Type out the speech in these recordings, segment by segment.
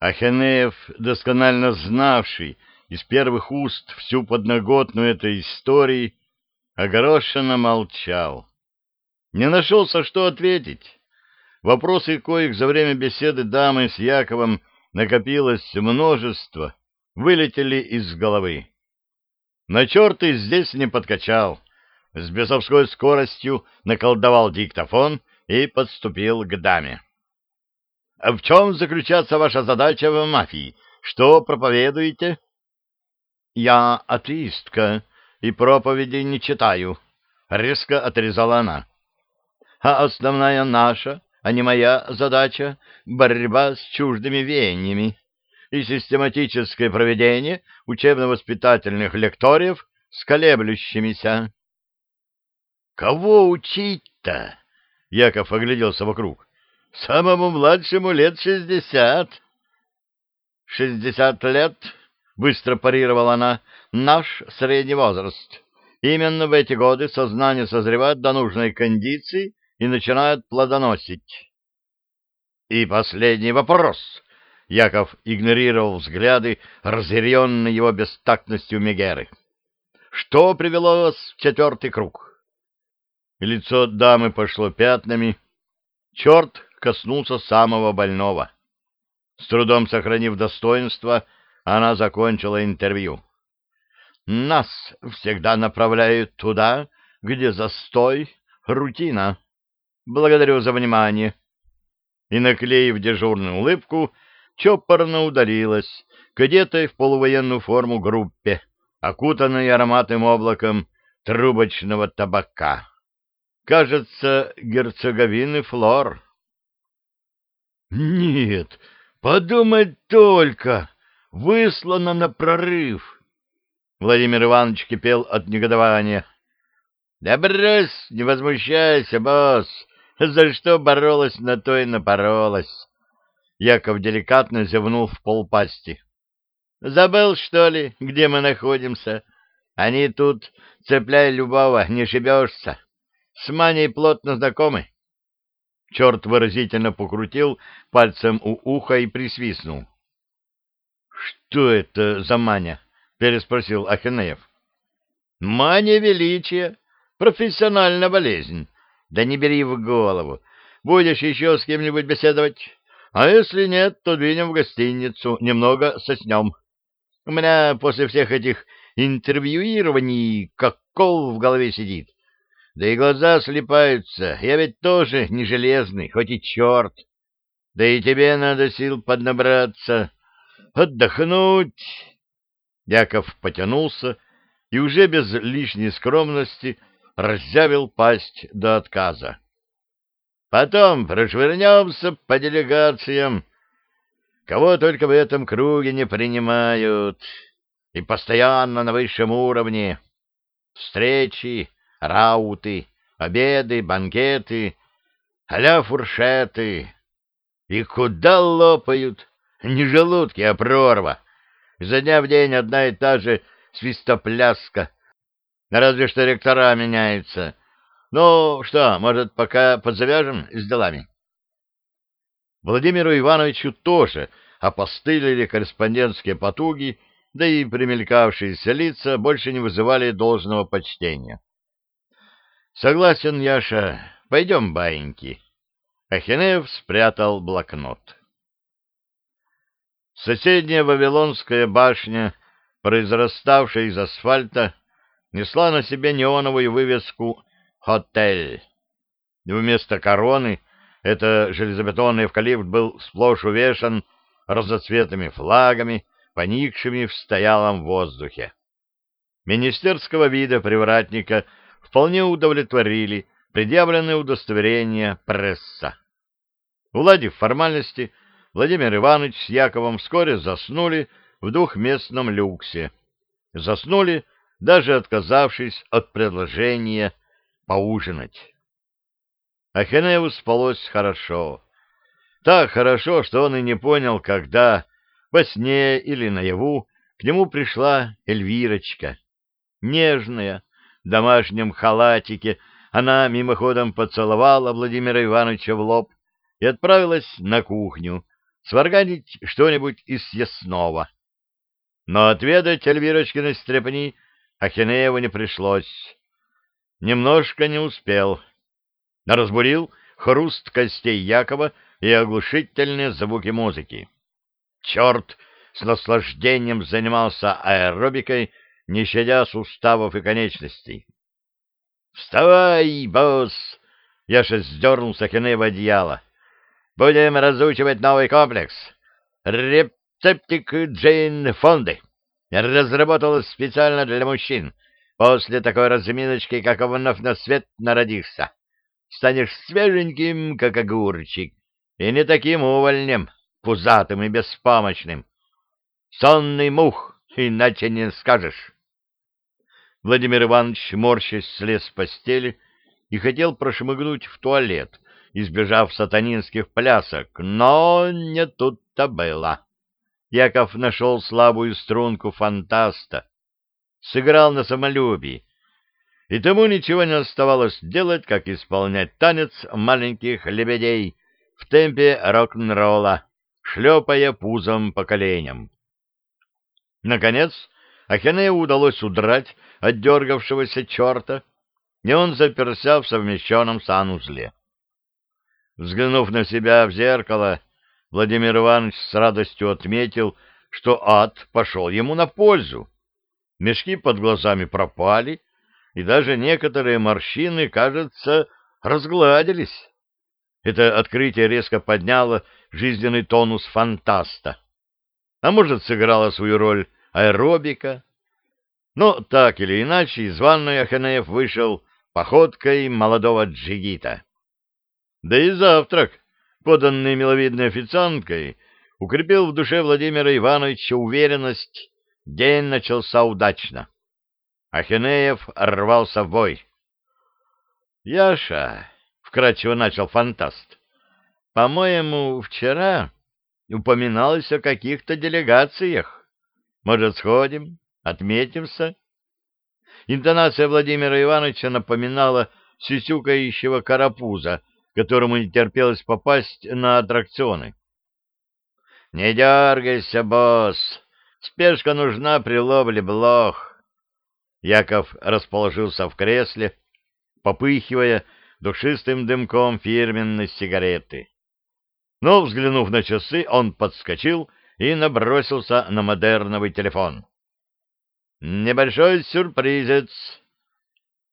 Ахенеев, досконально знавший из первых уст всю подноготную этой истории, огорошенно молчал. Не нашелся, что ответить. Вопросы, коих за время беседы дамы с Яковом накопилось множество, вылетели из головы. Но черт и здесь не подкачал. С бесовской скоростью наколдовал диктофон и подступил к даме. — В чем заключается ваша задача в мафии? Что проповедуете? — Я атеистка и проповеди не читаю, — резко отрезала она. — А основная наша, а не моя задача — борьба с чуждыми веяниями и систематическое проведение учебно-воспитательных лекториев с колеблющимися. «Кого учить-то?» — Яков огляделся вокруг. «Самому младшему лет шестьдесят». «Шестьдесят лет?» — быстро парировала она. «Наш средний возраст. Именно в эти годы сознание созревает до нужной кондиции и начинает плодоносить». «И последний вопрос», Яков игнорировал взгляды, разъяренные его бестактностью Мегеры. «Что привело вас в четвертый круг?» Лицо дамы пошло пятнами. Черт коснулся самого больного. С трудом сохранив достоинство, она закончила интервью. «Нас всегда направляют туда, где застой, рутина. Благодарю за внимание». И, наклеив дежурную улыбку, чопорно удалилась к одетой в полувоенную форму группе, окутанной ароматным облаком трубочного табака. Кажется, герцоговины флор. Нет, подумать только, выслана на прорыв. Владимир Иванович кипел от негодования. Да брось, не возмущайся, босс, за что боролась, на то и напоролась. Яков деликатно зевнул в полпасти. «Забыл, что ли, где мы находимся? Они тут, цепляй любого, не шибешься. С Маней плотно знакомы». Черт выразительно покрутил пальцем у уха и присвистнул. «Что это за Маня?» — переспросил Ахинеев. «Мания величия, профессиональная болезнь. Да не бери в голову. Будешь еще с кем-нибудь беседовать?» А если нет, то двинем в гостиницу, немного соснем. У меня после всех этих интервьюирований как кол в голове сидит. Да и глаза слепаются. Я ведь тоже не железный, хоть и черт. Да и тебе надо сил поднабраться. Отдохнуть. Яков потянулся и уже без лишней скромности раззявил пасть до отказа. Потом прошвырнемся по делегациям. Кого только в этом круге не принимают. И постоянно на высшем уровне. Встречи, рауты, обеды, банкеты, а фуршеты. И куда лопают? Не желудки, а прорва. За дня в день одна и та же свистопляска. Разве что ректора меняются. Ну что, может, пока подзавяжем с делами? Владимиру Ивановичу тоже опостылили корреспондентские потуги, да и примелькавшиеся лица больше не вызывали должного почтения. Согласен, Яша, пойдем, баиньки. Ахинеев спрятал блокнот. Соседняя Вавилонская башня, произраставшая из асфальта, несла на себе неоновую вывеску «Хотель». Вместо короны это железобетонный эвкалипт был сплошь увешан разноцветными флагами, поникшими в стоялом воздухе. Министерского вида привратника вполне удовлетворили предъявленные удостоверения пресса. Уладив формальности, Владимир Иванович с Яковом вскоре заснули в двухместном люксе. Заснули, даже отказавшись от предложения поужинать. Ахенеу спалось хорошо. Так хорошо, что он и не понял, когда, во сне или наяву, к нему пришла Эльвирочка. Нежная, домашнем халатике, она мимоходом поцеловала Владимира Ивановича в лоб и отправилась на кухню сварганить что-нибудь из съестного. Но отведать Эльвирочкиной стрепни Ахинееву не пришлось. Немножко не успел. Разбурил хруст костей Якова и оглушительные звуки музыки. Черт с наслаждением занимался аэробикой, не щадя суставов и конечностей. «Вставай, босс!» Яша сдернул с Ахинеева одеяло. «Будем разучивать новый комплекс. Рецептик Джейн Фонды. Разработалась специально для мужчин. После такой разминочки, как вновь на свет народишься. Станешь свеженьким, как огурчик, и не таким увольнем, пузатым и беспомощным. Сонный мух, иначе не скажешь». Владимир Иванович, морщась, слез с постели и хотел прошмыгнуть в туалет, избежав сатанинских плясок, но не тут-то было. Яков нашел слабую струнку фантаста, сыграл на самолюбии, и тому ничего не оставалось делать, как исполнять танец маленьких лебедей в темпе рок-н-ролла, шлепая пузом по коленям. Наконец, Ахенею удалось удрать от дергавшегося черта, и он заперся в совмещенном санузле. Взглянув на себя в зеркало, Владимир Иванович с радостью отметил, что ад пошел ему на пользу. Мешки под глазами пропали, и даже некоторые морщины, кажется, разгладились. Это открытие резко подняло жизненный тонус фантаста. А может, сыграло свою роль аэробика. Но так или иначе из ванной Аханеев вышел походкой молодого джигита. Да и завтрак, поданный миловидной официанткой, укрепил в душе Владимира Ивановича уверенность, день начался удачно. Ахинеев рвался в бой. — Яша, — вкратчиво начал фантаст, — по-моему, вчера упоминалось о каких-то делегациях. Может, сходим, отметимся? Интонация Владимира Ивановича напоминала сисюкающего карапуза, которому не терпелось попасть на аттракционы. — Не дергайся, босс! Спешка нужна при ловле блох. Яков расположился в кресле, попыхивая душистым дымком фирменной сигареты. Но, взглянув на часы, он подскочил и набросился на модерновый телефон. «Небольшой сюрпризец!»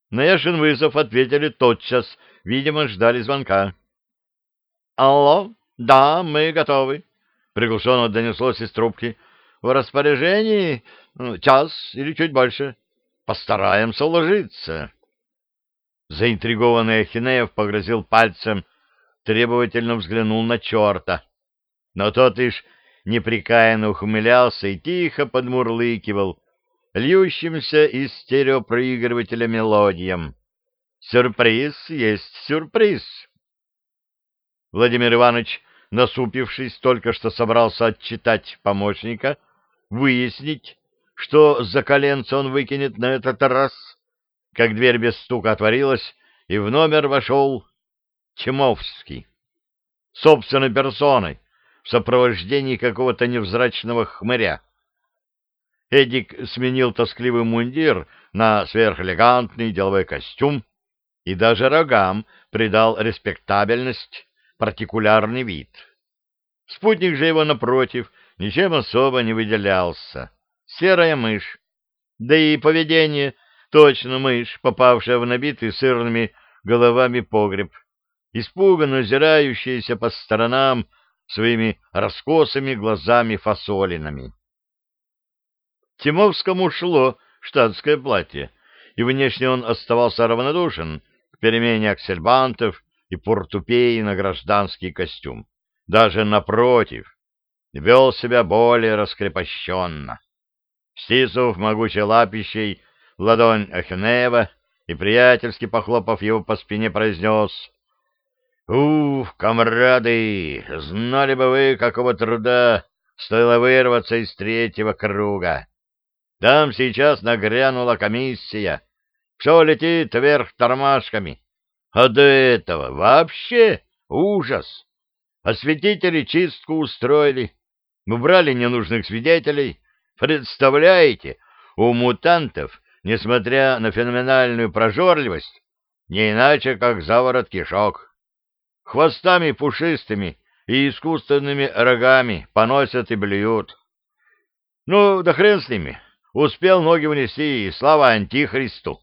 На Яшин вызов ответили тотчас, видимо, ждали звонка. «Алло, да, мы готовы», — приглушенно донеслось из трубки. «В распоряжении ну, час или чуть больше. Постараемся уложиться». Заинтригованный Ахинеев погрозил пальцем, требовательно взглянул на черта. Но тот лишь непрекаянно ухмылялся и тихо подмурлыкивал, льющимся из стереопроигрывателя мелодиям. Сюрприз есть сюрприз. Владимир Иванович, насупившись, только что собрался отчитать помощника, выяснить, что за коленца он выкинет на этот раз, как дверь без стука отворилась, и в номер вошел Чемовский. Собственной персоной, в сопровождении какого-то невзрачного хмыря. Эдик сменил тоскливый мундир на сверхэлегантный деловой костюм и даже рогам придал респектабельность, партикулярный вид. Спутник же его, напротив, ничем особо не выделялся. Серая мышь. Да и поведение точно мышь, попавшая в набитый сырными головами погреб, испуганно озирающаяся по сторонам своими раскосыми глазами-фасолинами. Тимовскому шло штатское платье, и внешне он оставался равнодушен к перемене аксельбантов и портупеи на гражданский костюм. Даже напротив, вел себя более раскрепощенно. Стиснув могучей лапищей ладонь Ахнева и приятельски похлопав его по спине, произнес Ух, комрады, знали бы вы, какого труда стоило вырваться из третьего круга. Там сейчас нагрянула комиссия. Все летит вверх тормашками. А до этого вообще ужас. Осветители чистку устроили, убрали ненужных свидетелей. Представляете, у мутантов, несмотря на феноменальную прожорливость, не иначе, как заворот кишок. Хвостами пушистыми и искусственными рогами поносят и блюют. Ну, да хрен с ними. Успел ноги унести, и слава Антихристу.